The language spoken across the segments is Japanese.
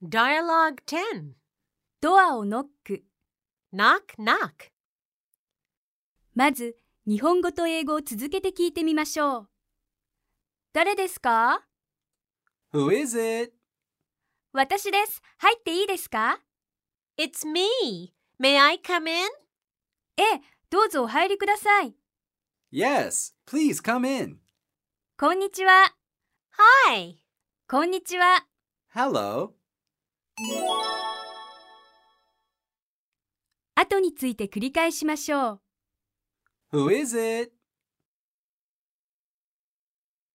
Dialogue 10. ドアをノック。Knock, knock. まず、日本語と英語を続けて聞いてみましょう。誰ですか？Who is it? 私です。入っていいですか？It's me. May I come in? ええ、どうぞお入りください。Yes, please come in. こんにちは。Hi. こんにちは。Hello. 後について繰り返しましょう。Who is it?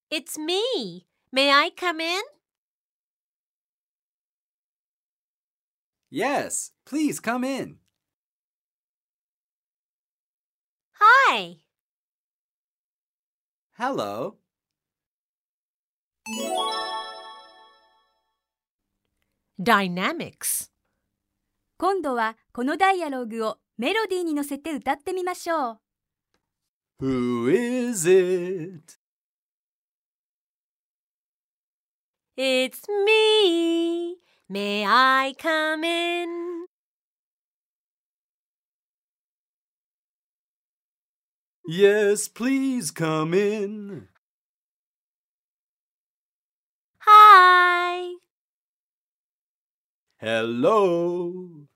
It's me. May I come in? Yes, please come in. Hi. Hello. Dynamics. 今度はこのダイアログをメロディーに乗せて歌ってみましょう。Who is it? It's me. May I come in? Yes, please come in. Hi. Hello.